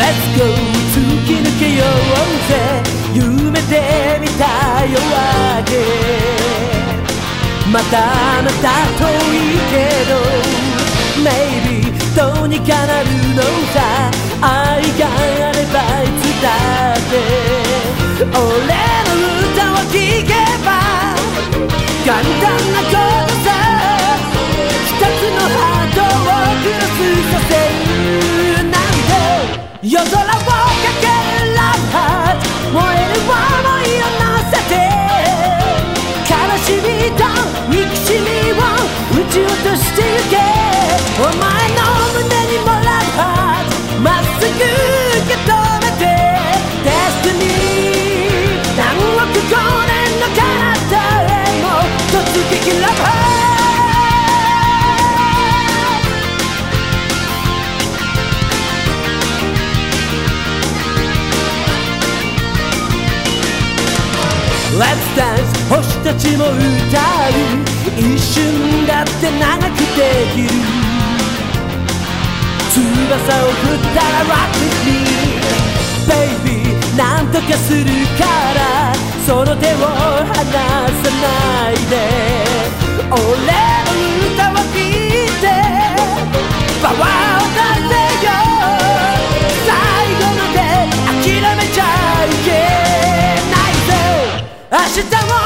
Let's go 突き抜けようぜ。夢で見た夜明け。またあなた遠いいけど。Maybe どうにかなるのさ。愛が Yo soy la voz. 星たちも歌う一瞬だって長くできる。翼を振ったら Rock with me Baby なんとかするからその手を離さないで。俺の歌を聴いてパワーを出せよ。最後まで諦めちゃいけないぜ。明日も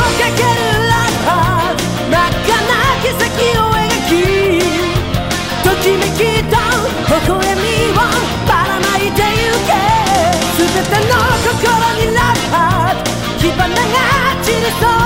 Did it all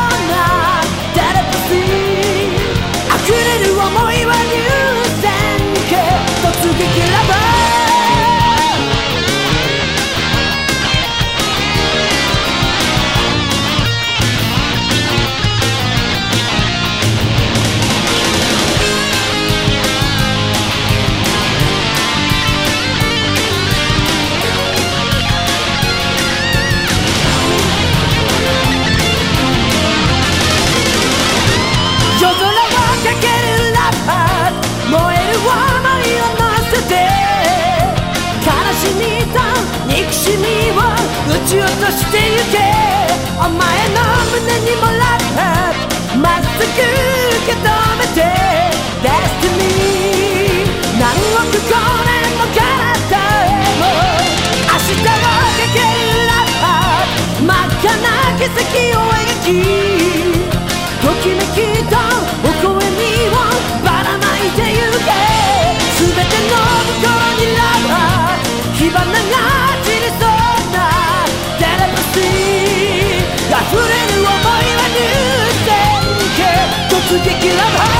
憎しみを撃ち落としてゆけ。お前の胸にもらったまっすぐ受け止めて。Destiny 何億光年も体へも明日をかけるラッパー真っ赤な奇跡を描き。you think you?